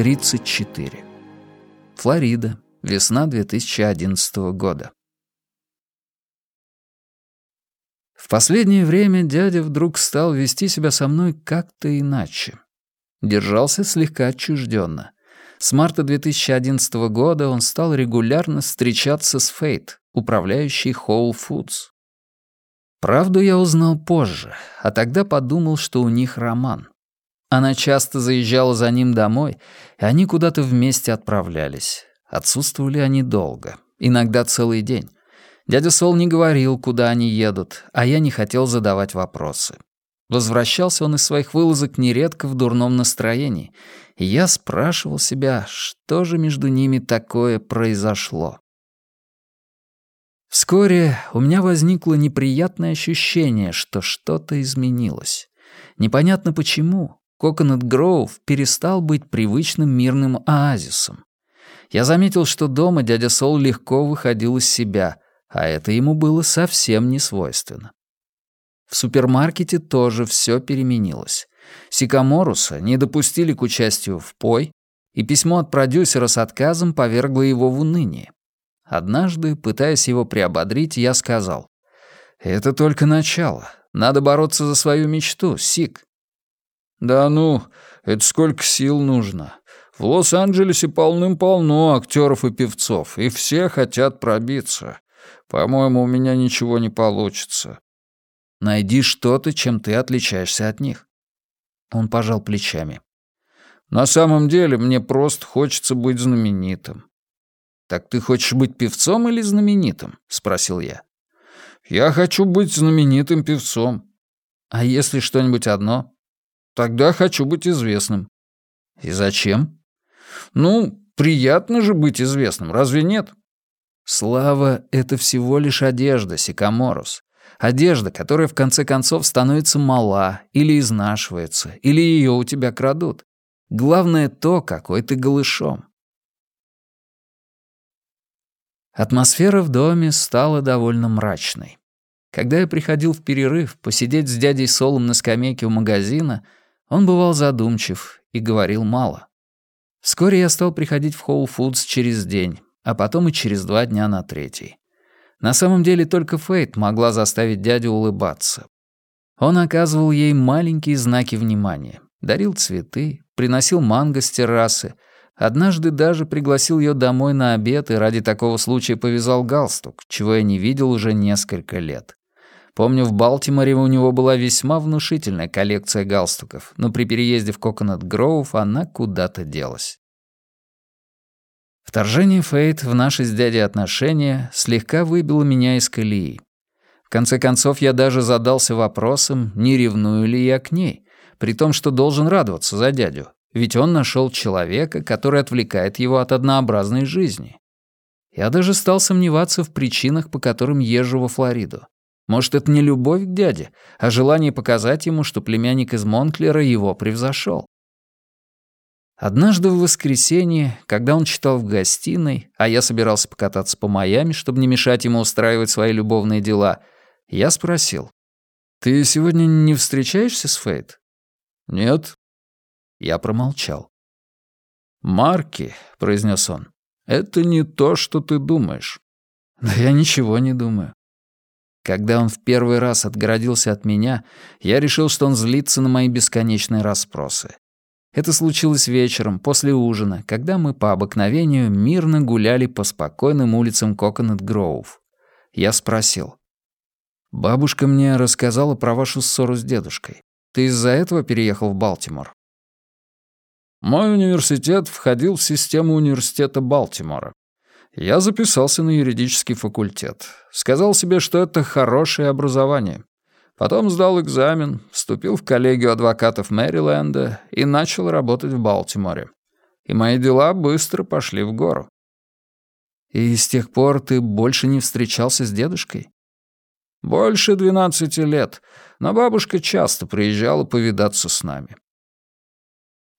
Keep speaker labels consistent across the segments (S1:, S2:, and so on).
S1: 34. Флорида. Весна 2011 года. В последнее время дядя вдруг стал вести себя со мной как-то иначе. Держался слегка отчужденно. С марта 2011 года он стал регулярно встречаться с Фейт, управляющей Whole Foods. Правду я узнал позже, а тогда подумал, что у них роман. Она часто заезжала за ним домой, и они куда-то вместе отправлялись. Отсутствовали они долго, иногда целый день. Дядя Сол не говорил, куда они едут, а я не хотел задавать вопросы. Возвращался он из своих вылазок нередко в дурном настроении, и я спрашивал себя, что же между ними такое произошло. Вскоре у меня возникло неприятное ощущение, что что-то изменилось. Непонятно почему, Коконат Гроув перестал быть привычным мирным оазисом. Я заметил, что дома дядя Сол легко выходил из себя, а это ему было совсем не свойственно. В супермаркете тоже все переменилось. Сикаморуса не допустили к участию в пой, и письмо от продюсера с отказом повергло его в уныние. Однажды, пытаясь его приободрить, я сказал, «Это только начало. Надо бороться за свою мечту, Сик. «Да ну, это сколько сил нужно. В Лос-Анджелесе полным-полно актеров и певцов, и все хотят пробиться. По-моему, у меня ничего не получится». «Найди что-то, чем ты отличаешься от них». Он пожал плечами. «На самом деле, мне просто хочется быть знаменитым». «Так ты хочешь быть певцом или знаменитым?» — спросил я. «Я хочу быть знаменитым певцом». «А если что-нибудь одно?» Тогда хочу быть известным». «И зачем?» «Ну, приятно же быть известным, разве нет?» «Слава — это всего лишь одежда, Сикаморус. Одежда, которая в конце концов становится мала или изнашивается, или ее у тебя крадут. Главное то, какой ты голышом». Атмосфера в доме стала довольно мрачной. Когда я приходил в перерыв посидеть с дядей Солом на скамейке у магазина — он бывал задумчив и говорил мало. Вскоре я стал приходить в Whole Foods через день, а потом и через два дня на третий. На самом деле только Фейт могла заставить дядю улыбаться. Он оказывал ей маленькие знаки внимания, дарил цветы, приносил манго с террасы, однажды даже пригласил ее домой на обед и ради такого случая повязал галстук, чего я не видел уже несколько лет. Помню, в Балтиморе у него была весьма внушительная коллекция галстуков, но при переезде в Коконат Гроув она куда-то делась. Вторжение Фейт в наши с дядей отношения слегка выбило меня из колеи. В конце концов, я даже задался вопросом, не ревную ли я к ней, при том, что должен радоваться за дядю, ведь он нашел человека, который отвлекает его от однообразной жизни. Я даже стал сомневаться в причинах, по которым езжу во Флориду. Может, это не любовь к дяде, а желание показать ему, что племянник из Монклера его превзошел. Однажды в воскресенье, когда он читал в гостиной, а я собирался покататься по Майами, чтобы не мешать ему устраивать свои любовные дела, я спросил, «Ты сегодня не встречаешься с Фейт?» «Нет». Я промолчал. «Марки», — произнес он, — «это не то, что ты думаешь». «Да я ничего не думаю. Когда он в первый раз отгородился от меня, я решил, что он злится на мои бесконечные расспросы. Это случилось вечером, после ужина, когда мы по обыкновению мирно гуляли по спокойным улицам Коконат Гроув. Я спросил. «Бабушка мне рассказала про вашу ссору с дедушкой. Ты из-за этого переехал в Балтимор?» «Мой университет входил в систему университета Балтимора. Я записался на юридический факультет. Сказал себе, что это хорошее образование. Потом сдал экзамен, вступил в коллегию адвокатов Мэриленда и начал работать в Балтиморе. И мои дела быстро пошли в гору. И с тех пор ты больше не встречался с дедушкой? Больше двенадцати лет, но бабушка часто приезжала повидаться с нами.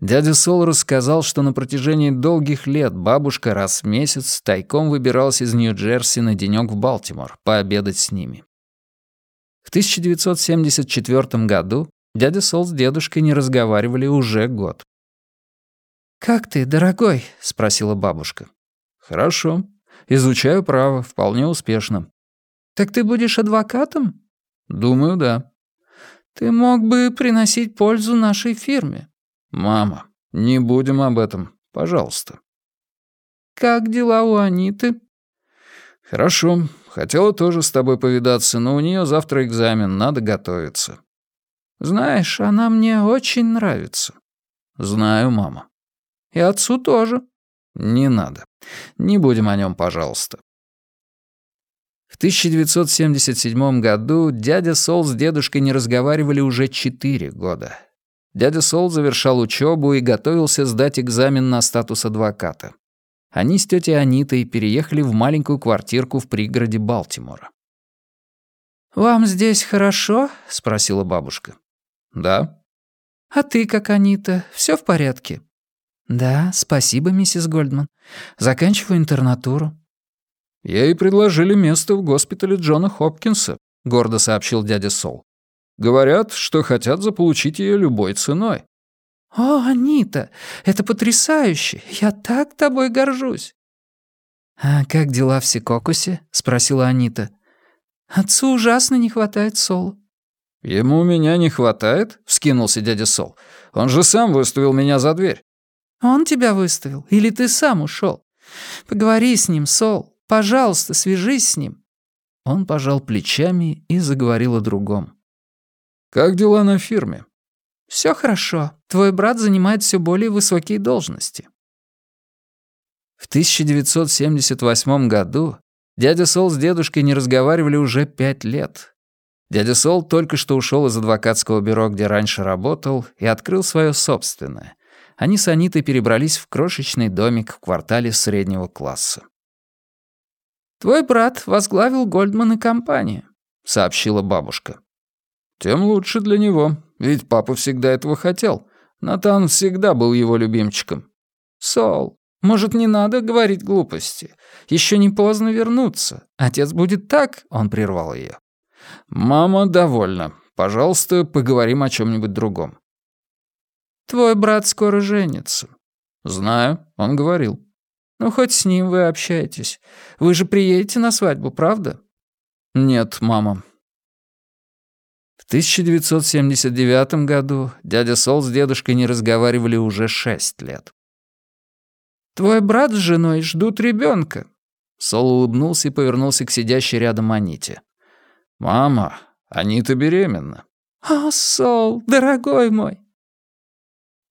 S1: Дядя Сол рассказал, что на протяжении долгих лет бабушка раз в месяц тайком выбиралась из Нью-Джерси на денёк в Балтимор пообедать с ними. В 1974 году дядя Сол с дедушкой не разговаривали уже год. «Как ты, дорогой?» — спросила бабушка. «Хорошо. Изучаю право, вполне успешно». «Так ты будешь адвокатом?» «Думаю, да». «Ты мог бы приносить пользу нашей фирме». «Мама, не будем об этом, пожалуйста». «Как дела у Аниты?» «Хорошо. Хотела тоже с тобой повидаться, но у нее завтра экзамен, надо готовиться». «Знаешь, она мне очень нравится». «Знаю, мама». «И отцу тоже». «Не надо. Не будем о нем, пожалуйста». В 1977 году дядя Сол с дедушкой не разговаривали уже четыре года. Дядя Сол завершал учебу и готовился сдать экзамен на статус адвоката. Они с тетей Анитой переехали в маленькую квартирку в пригороде Балтимора. «Вам здесь хорошо?» — спросила бабушка. «Да». «А ты как, Анита, все в порядке?» «Да, спасибо, миссис Гольдман. Заканчиваю интернатуру».
S2: «Ей предложили место в госпитале Джона Хопкинса», — гордо сообщил дядя Сол. «Говорят, что хотят заполучить ее любой ценой».
S1: «О, Анита, это потрясающе! Я так тобой горжусь!» «А как дела в Секокусе?» — спросила Анита. «Отцу ужасно не хватает Сола».
S2: «Ему меня не хватает?» — вскинулся дядя Сол. «Он же сам выставил меня за дверь».
S1: «Он тебя выставил? Или ты сам ушел? Поговори с ним, Сол. Пожалуйста, свяжись с ним». Он пожал плечами и заговорил о другом.
S2: «Как дела на фирме?»
S1: Все хорошо. Твой брат занимает все более высокие должности». В 1978 году дядя Сол с дедушкой не разговаривали уже пять лет. Дядя Сол только что ушел из адвокатского бюро, где раньше работал, и открыл свое собственное. Они с Анитой перебрались в крошечный домик в квартале среднего класса. «Твой брат возглавил Гольдман и компанию», — сообщила бабушка.
S2: «Тем лучше для него. Ведь папа всегда этого хотел. Натан всегда был его любимчиком.
S1: Сол, может, не надо говорить глупости? Еще не поздно вернуться. Отец будет так, он прервал ее.
S2: Мама довольна. Пожалуйста, поговорим о чем-нибудь другом.
S1: Твой брат скоро женится.
S2: Знаю, он говорил.
S1: Ну, хоть с ним вы общаетесь. Вы же приедете на свадьбу, правда?
S2: Нет, мама,
S1: в 1979 году дядя Сол с дедушкой не разговаривали уже шесть лет. «Твой брат с женой ждут ребенка. Сол улыбнулся и повернулся к сидящей рядом Аните.
S2: «Мама, Анита беременна».
S1: «О, Сол, дорогой мой!»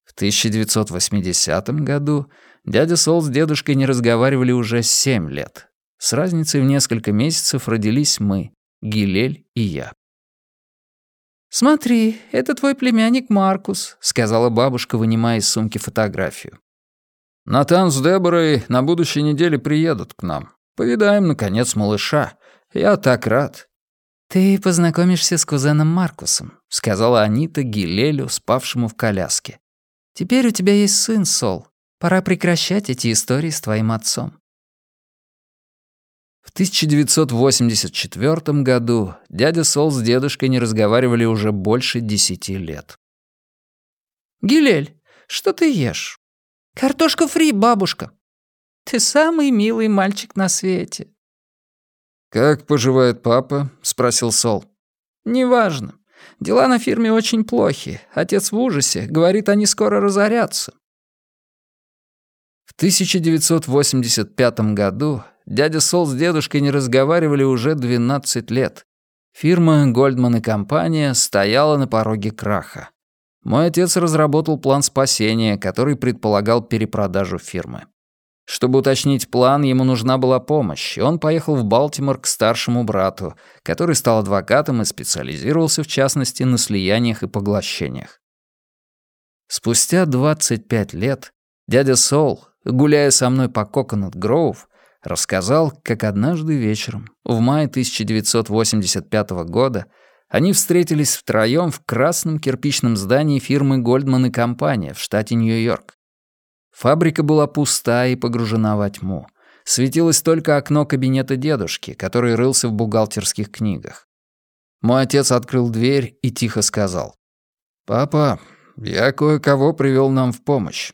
S1: В 1980 году дядя Сол с дедушкой не разговаривали уже семь лет. С разницей в несколько месяцев родились мы, Гилель и я. «Смотри, это твой племянник Маркус», — сказала бабушка, вынимая из сумки фотографию.
S2: «Натан с Деборой на будущей неделе приедут к нам. Повидаем, наконец, малыша. Я так рад».
S1: «Ты познакомишься с кузеном Маркусом», — сказала Анита Гилелю, спавшему в коляске. «Теперь у тебя есть сын, Сол. Пора прекращать эти истории с твоим отцом». В 1984 году дядя Сол с дедушкой не разговаривали уже больше десяти лет. «Гилель, что ты ешь?» «Картошка фри, бабушка». «Ты самый милый мальчик на свете».
S2: «Как поживает папа?» — спросил Сол.
S1: «Неважно. Дела на фирме очень плохи. Отец в ужасе. Говорит, они скоро разорятся». В 1985 году дядя Сол с дедушкой не разговаривали уже 12 лет. Фирма «Гольдман и компания» стояла на пороге краха. Мой отец разработал план спасения, который предполагал перепродажу фирмы. Чтобы уточнить план, ему нужна была помощь, и он поехал в Балтимор к старшему брату, который стал адвокатом и специализировался, в частности, на слияниях и поглощениях. Спустя 25 лет дядя Сол, гуляя со мной по Коконат Гроув, рассказал, как однажды вечером, в мае 1985 года, они встретились втроём в красном кирпичном здании фирмы «Гольдман и компания» в штате Нью-Йорк. Фабрика была пуста и погружена во тьму. Светилось только окно кабинета дедушки, который рылся в бухгалтерских книгах. Мой отец открыл дверь и тихо сказал. «Папа, я кое-кого привел нам в помощь.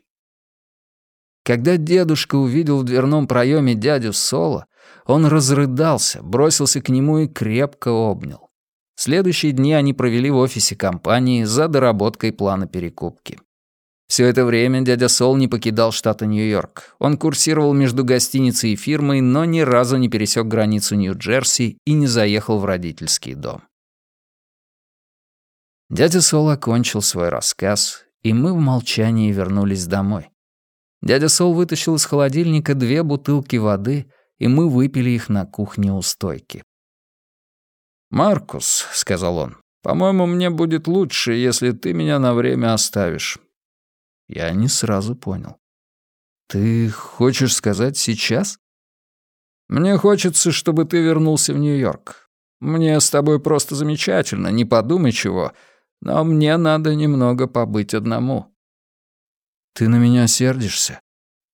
S1: Когда дедушка увидел в дверном проеме дядю Соло, он разрыдался, бросился к нему и крепко обнял. Следующие дни они провели в офисе компании за доработкой плана перекупки. Все это время дядя Сол не покидал штата Нью-Йорк. Он курсировал между гостиницей и фирмой, но ни разу не пересек границу Нью-Джерси и не заехал в родительский дом. Дядя Сол окончил свой рассказ, и мы в молчании вернулись домой. Дядя Сол вытащил из холодильника две бутылки воды, и мы выпили их на кухне у стойки. «Маркус», — сказал он, — «по-моему, мне будет лучше, если ты меня на время оставишь. Я не сразу понял. «Ты хочешь сказать сейчас?» «Мне хочется, чтобы ты вернулся в Нью-Йорк. Мне с тобой просто замечательно, не подумай чего, но мне надо немного побыть одному». «Ты на меня сердишься?»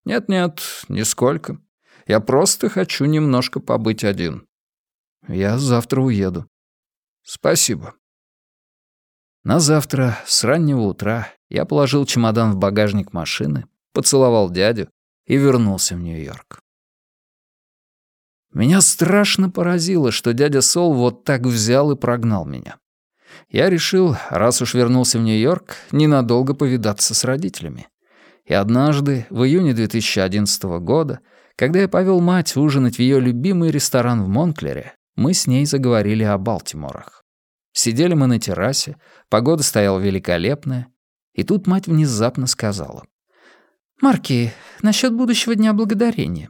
S1: «Нет-нет, нисколько. Я просто хочу немножко побыть один». «Я завтра уеду». «Спасибо». На завтра, с раннего утра, я положил чемодан в багажник машины, поцеловал дядю и вернулся в Нью-Йорк. Меня страшно поразило, что дядя Сол вот так взял и прогнал меня. Я решил, раз уж вернулся в Нью-Йорк, ненадолго повидаться с родителями. И однажды, в июне 2011 года, когда я повел мать ужинать в ее любимый ресторан в Монклере, мы с ней заговорили о Балтиморах. Сидели мы на террасе, погода стояла великолепная, и тут мать внезапно сказала. «Марки, насчет будущего Дня Благодарения».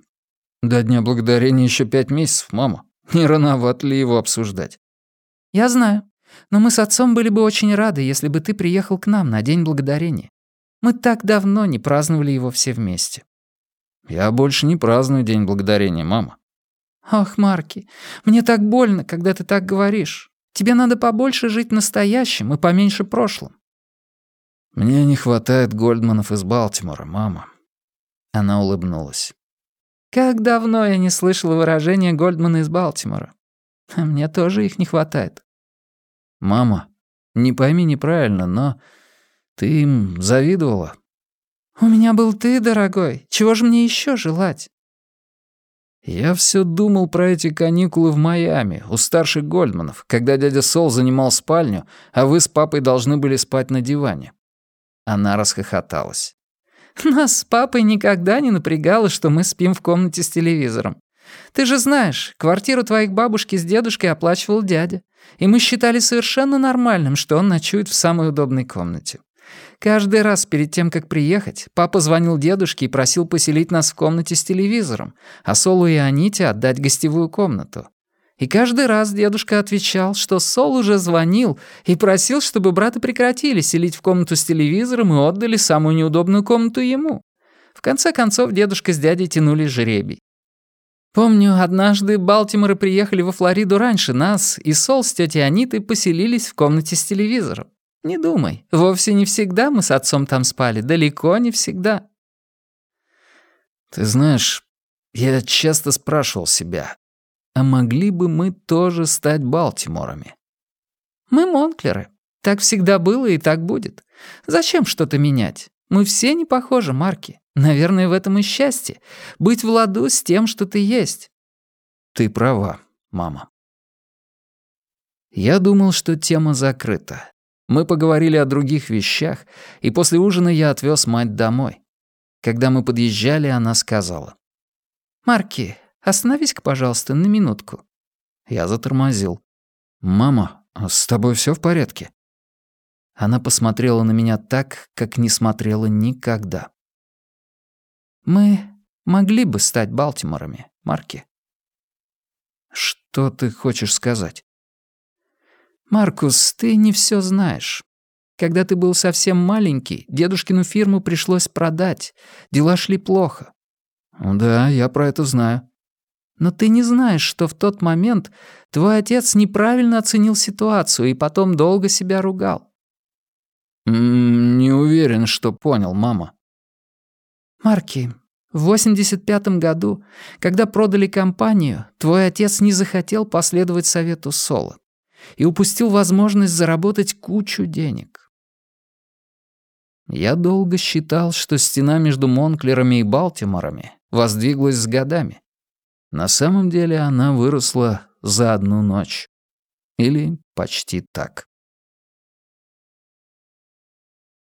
S1: «До Дня Благодарения еще пять месяцев, мама. Не рановато ли его обсуждать?» «Я знаю. Но мы с отцом были бы очень рады, если бы ты приехал к нам на День Благодарения. Мы так давно не праздновали его все вместе». «Я больше не праздную День Благодарения, мама». «Ах, Марки, мне так больно, когда ты так говоришь. Тебе надо побольше жить настоящим и поменьше прошлым. «Мне не хватает Гольдманов из Балтимора, мама». Она улыбнулась. «Как давно я не слышала выражения Гольдмана из Балтимора. А мне тоже их не хватает». «Мама, не пойми неправильно, но ты им завидовала?» «У меня был ты, дорогой. Чего же мне еще желать?» Я все думал про эти каникулы в Майами, у старших Гольдманов, когда дядя Сол занимал спальню, а вы с папой должны были спать на диване. Она расхохоталась. «Нас с папой никогда не напрягало, что мы спим в комнате с телевизором. Ты же знаешь, квартиру твоих бабушки с дедушкой оплачивал дядя, и мы считали совершенно нормальным, что он ночует в самой удобной комнате. Каждый раз перед тем, как приехать, папа звонил дедушке и просил поселить нас в комнате с телевизором, а Солу и Аните отдать гостевую комнату. И каждый раз дедушка отвечал, что Сол уже звонил и просил, чтобы брата прекратили селить в комнату с телевизором и отдали самую неудобную комнату ему. В конце концов, дедушка с дядей тянули жеребий. Помню, однажды Балтиморы приехали во Флориду раньше нас, и Сол с тетей Анитой поселились в комнате с телевизором. Не думай, вовсе не всегда мы с отцом там спали, далеко не всегда. Ты знаешь, я часто спрашивал себя, а могли бы мы тоже стать Балтиморами? Мы Монклеры. Так всегда было и так будет. Зачем что-то менять? Мы все не похожи, Марки. Наверное, в этом и счастье. Быть в ладу с тем, что ты есть. Ты права, мама. Я думал, что тема закрыта. Мы поговорили о других вещах, и после ужина я отвез мать домой. Когда мы подъезжали, она сказала. «Марки, Остановись-ка, пожалуйста, на минутку». Я затормозил. «Мама, а с тобой все в порядке?» Она посмотрела на меня так, как не смотрела никогда. «Мы могли бы стать Балтиморами, Марки». «Что ты хочешь сказать?» «Маркус, ты не все знаешь. Когда ты был совсем маленький, дедушкину фирму пришлось продать. Дела шли плохо». «Да, я про это знаю». Но ты не знаешь, что в тот момент твой отец неправильно оценил ситуацию и потом долго себя ругал. «Не уверен, что понял, мама». «Марки, в 85-м году, когда продали компанию, твой отец не захотел последовать совету Соло и упустил возможность заработать кучу денег. Я долго считал, что стена между Монклерами и Балтиморами воздвиглась с годами. На самом деле она выросла за одну ночь. Или почти так.